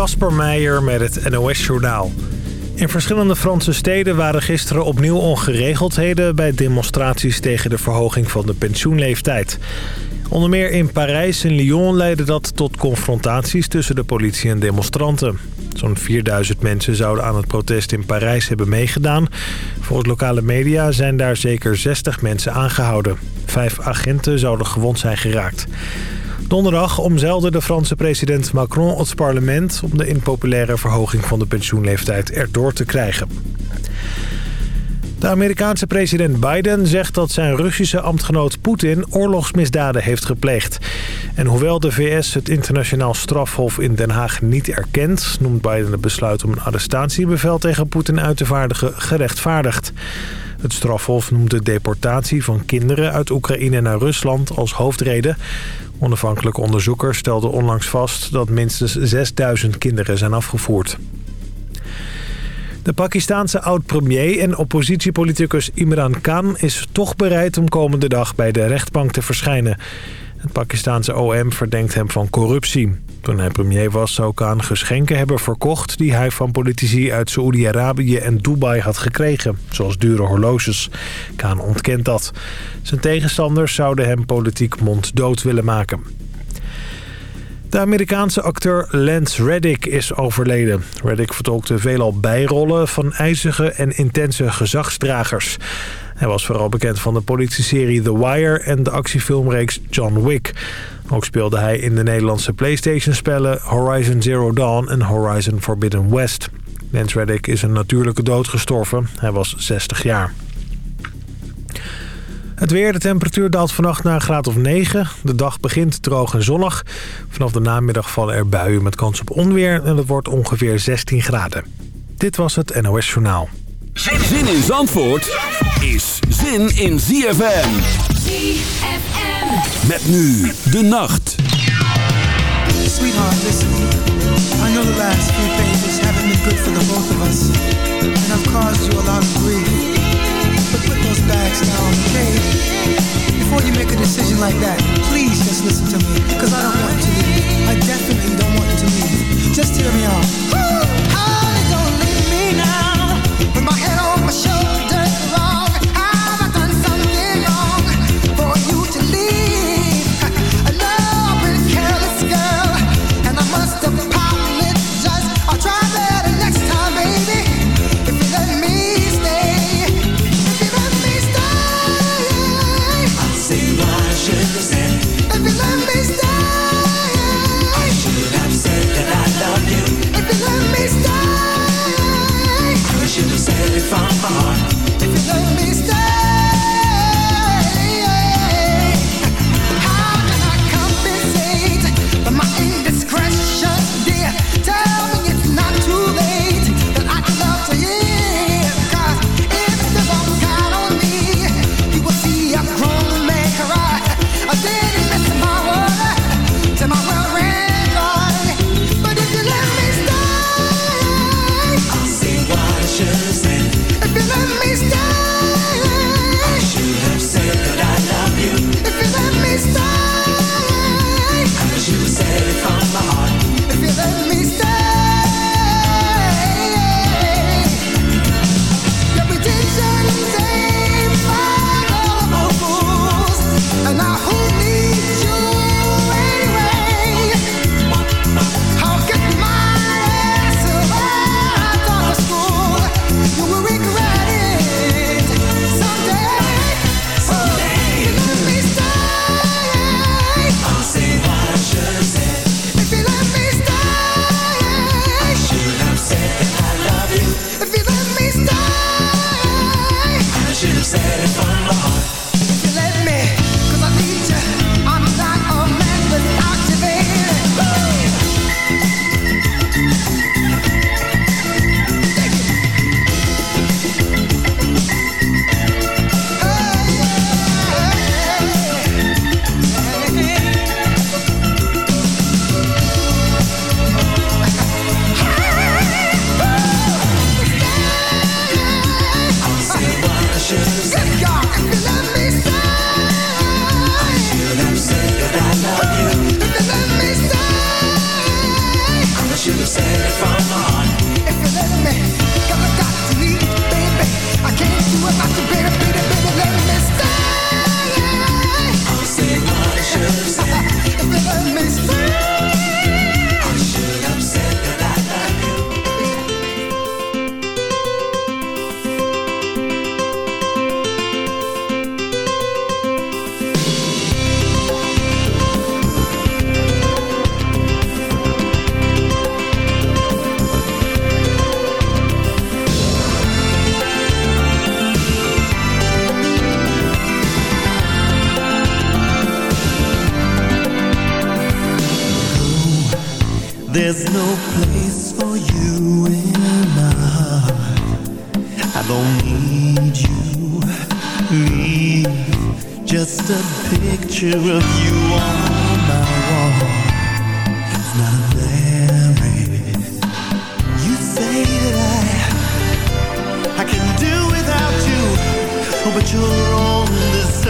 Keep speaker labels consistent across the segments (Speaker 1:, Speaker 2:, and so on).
Speaker 1: Kasper Meijer met het NOS-journaal. In verschillende Franse steden waren gisteren opnieuw ongeregeldheden... bij demonstraties tegen de verhoging van de pensioenleeftijd. Onder meer in Parijs en Lyon leidde dat tot confrontaties tussen de politie en demonstranten. Zo'n 4000 mensen zouden aan het protest in Parijs hebben meegedaan. Volgens lokale media zijn daar zeker 60 mensen aangehouden. Vijf agenten zouden gewond zijn geraakt. Donderdag omzeilde de Franse president Macron het parlement... om de impopulaire verhoging van de pensioenleeftijd erdoor te krijgen. De Amerikaanse president Biden zegt dat zijn Russische ambtgenoot Poetin oorlogsmisdaden heeft gepleegd. En hoewel de VS het internationaal strafhof in Den Haag niet erkent... noemt Biden het besluit om een arrestatiebevel tegen Poetin uit te vaardigen gerechtvaardigd. Het strafhof noemt de deportatie van kinderen uit Oekraïne naar Rusland als hoofdreden. Onafhankelijke onderzoekers stelden onlangs vast dat minstens 6000 kinderen zijn afgevoerd. De Pakistaanse oud-premier en oppositiepoliticus Imran Khan is toch bereid om komende dag bij de rechtbank te verschijnen. Het Pakistaanse OM verdenkt hem van corruptie. Toen hij premier was zou Khan geschenken hebben verkocht... die hij van politici uit Saoedi-Arabië en Dubai had gekregen. Zoals dure horloges. Khan ontkent dat. Zijn tegenstanders zouden hem politiek monddood willen maken. De Amerikaanse acteur Lance Reddick is overleden. Reddick vertolkte veelal bijrollen van ijzige en intense gezagsdragers. Hij was vooral bekend van de politieserie The Wire en de actiefilmreeks John Wick. Ook speelde hij in de Nederlandse Playstation-spellen Horizon Zero Dawn en Horizon Forbidden West. Lance Reddick is een natuurlijke dood gestorven. Hij was 60 jaar. Het weer, de temperatuur daalt vannacht naar een graad of 9. De dag begint droog en zonnig. Vanaf de namiddag vallen er buien met kans op onweer en het wordt ongeveer 16 graden. Dit was het NOS Journaal.
Speaker 2: Zin in Zandvoort is zin in ZFM. ZFM. Met nu de nacht.
Speaker 3: Sweetheart, listen. I know the last few pages haven't been good for the both of us. And I've caused you a lot of grief. But put those bags down, okay? Before you make a decision like that, please just listen to me. Cause I don't want to leave. I definitely don't want to leave. Just hear me out. Honey, don't leave me now. With my head on my shoulder,
Speaker 4: There's no place for you in my heart. I don't need you. Leave just a picture of you on my wall. It's not married. You say that I I can do without you, oh, but you're wrong this time.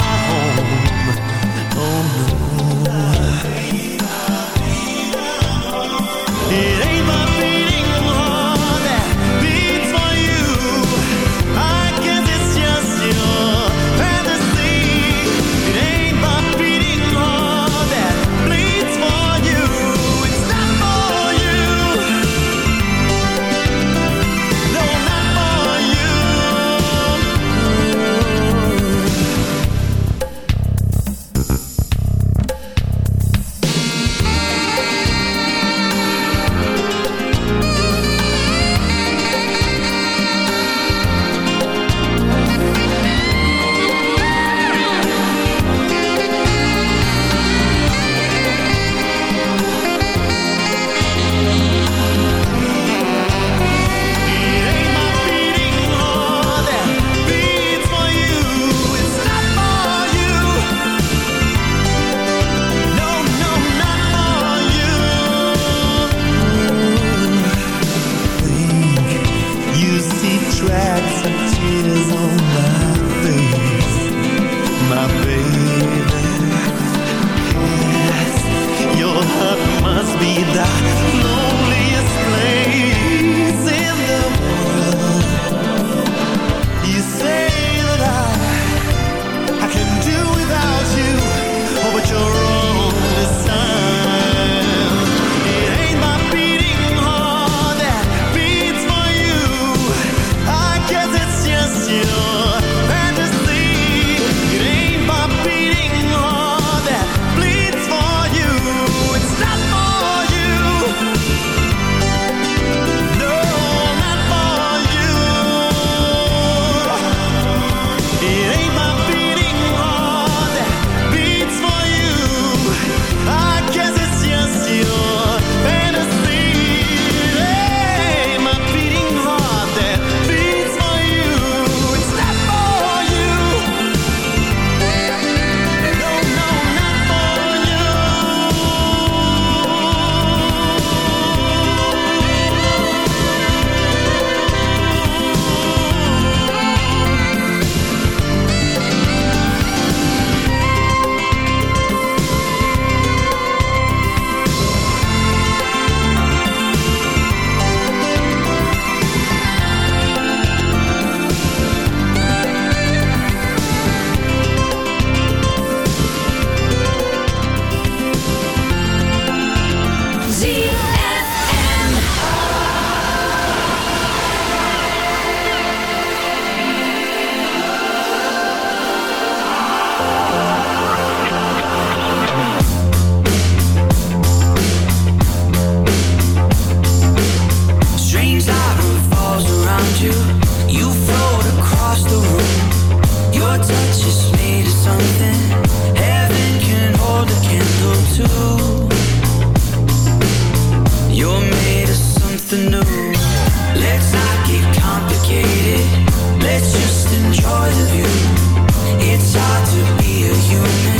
Speaker 4: you.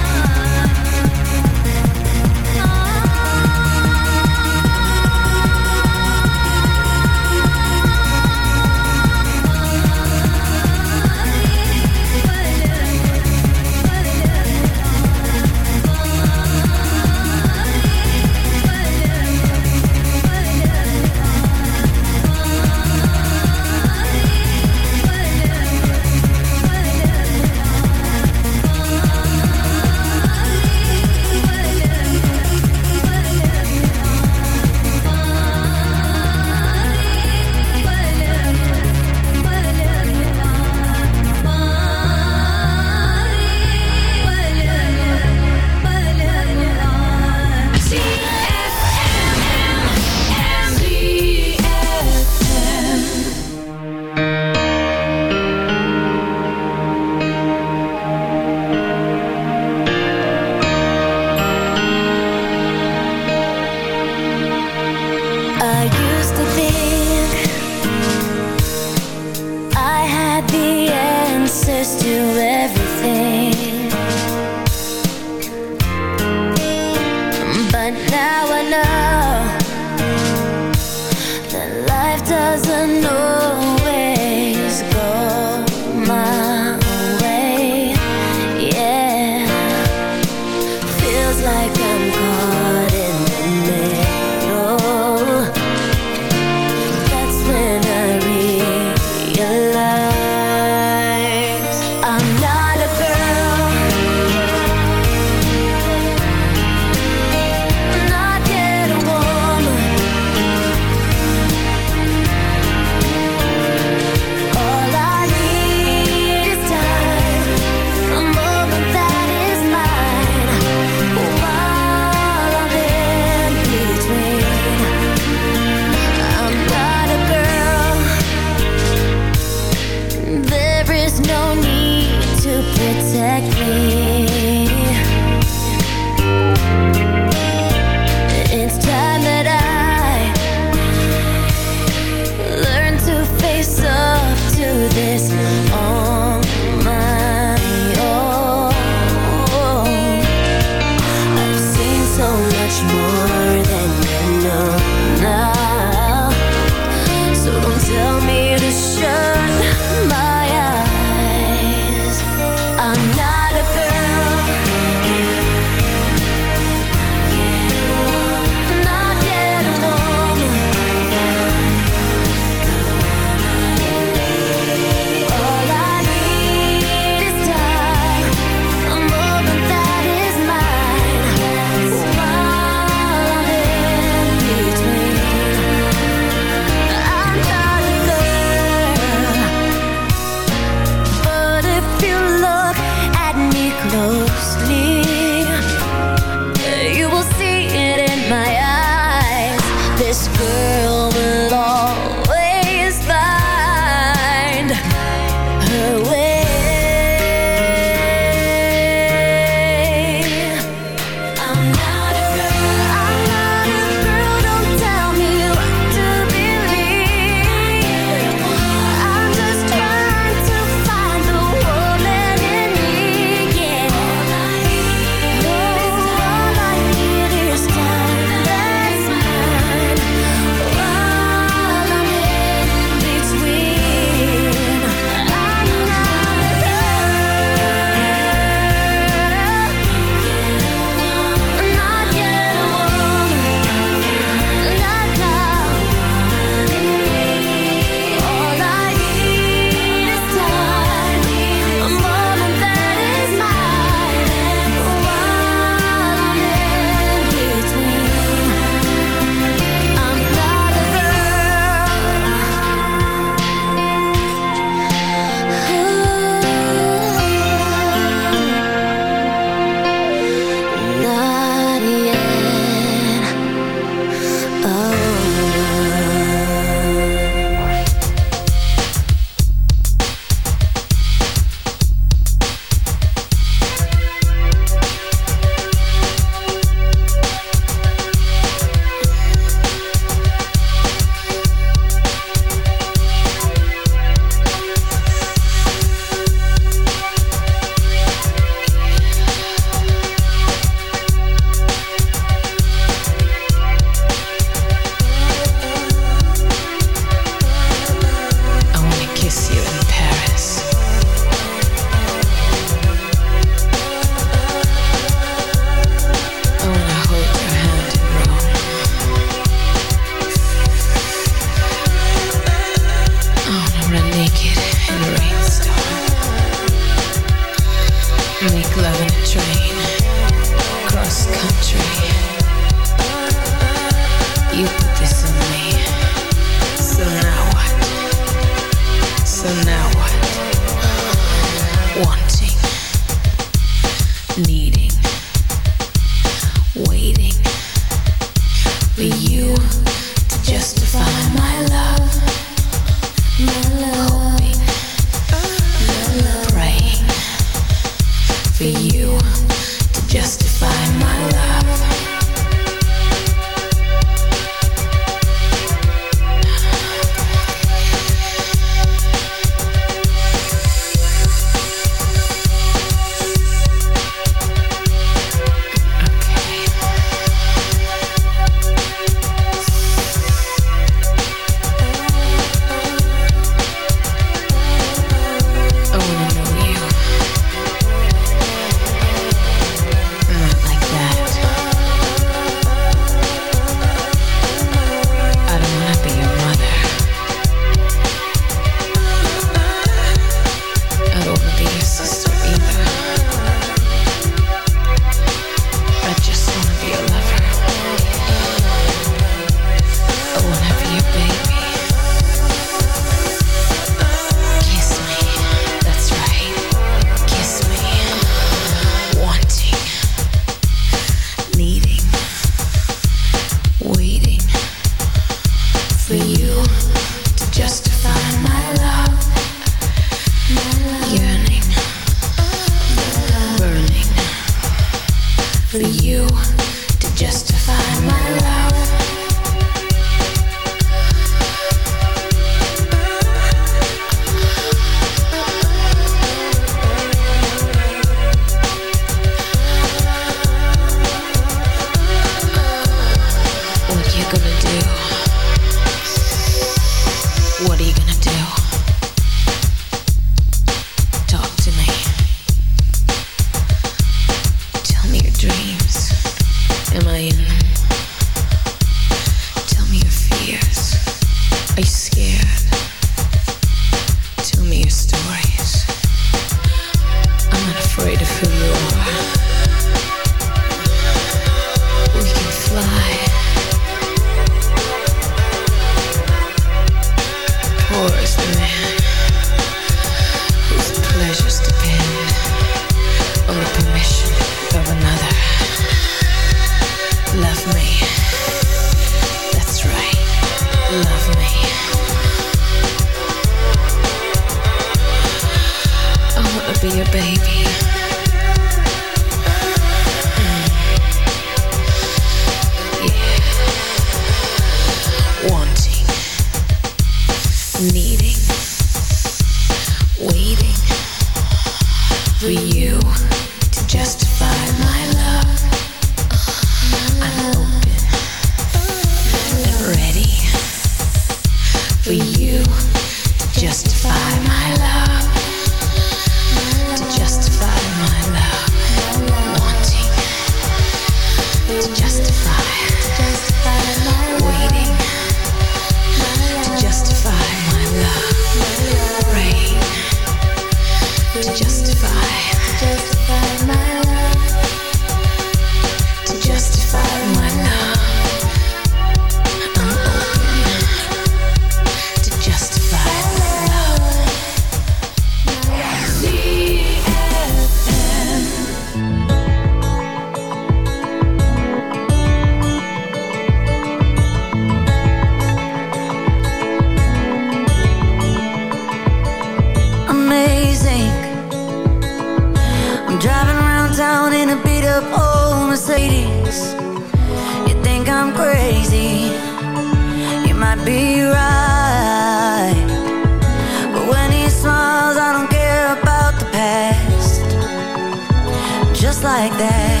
Speaker 5: like that.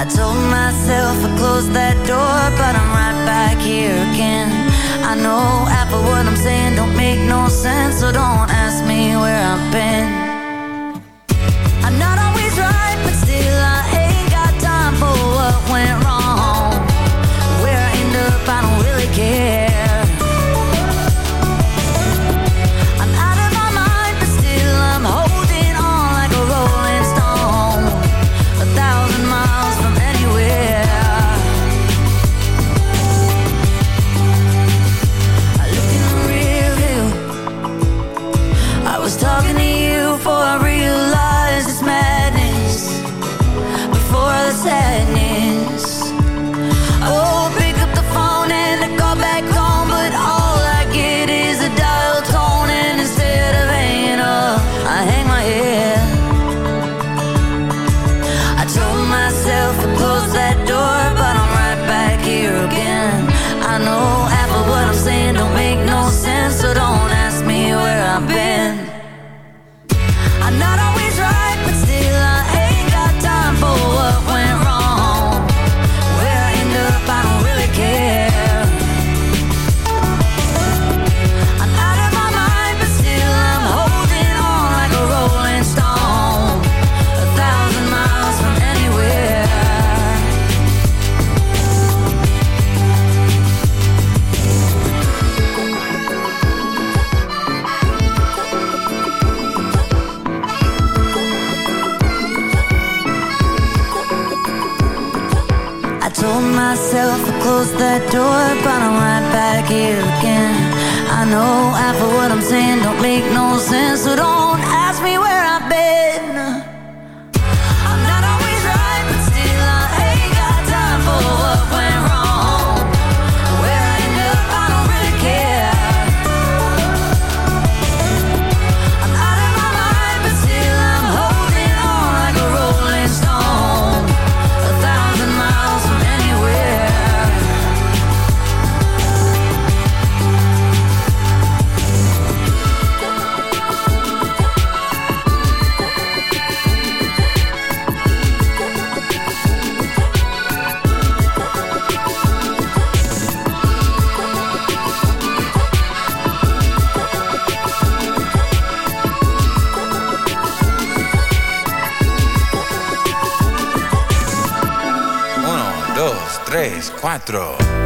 Speaker 5: I told myself I closed that door But I'm right back here again. I know half of what I'm saying don't make no sense So don't ask me where I've been. know half of what I'm saying don't make no sense at all.
Speaker 6: Cuatro.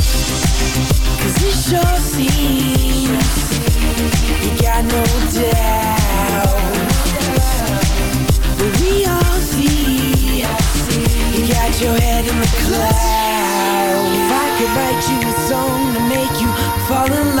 Speaker 7: Cause it sure seems you got no doubt. But we all see you got your head in the clouds. If I could write you a song to make you fall in love,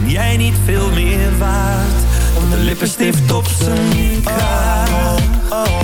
Speaker 8: Ben jij niet veel meer waard dan de lippenstift op zijn kraag?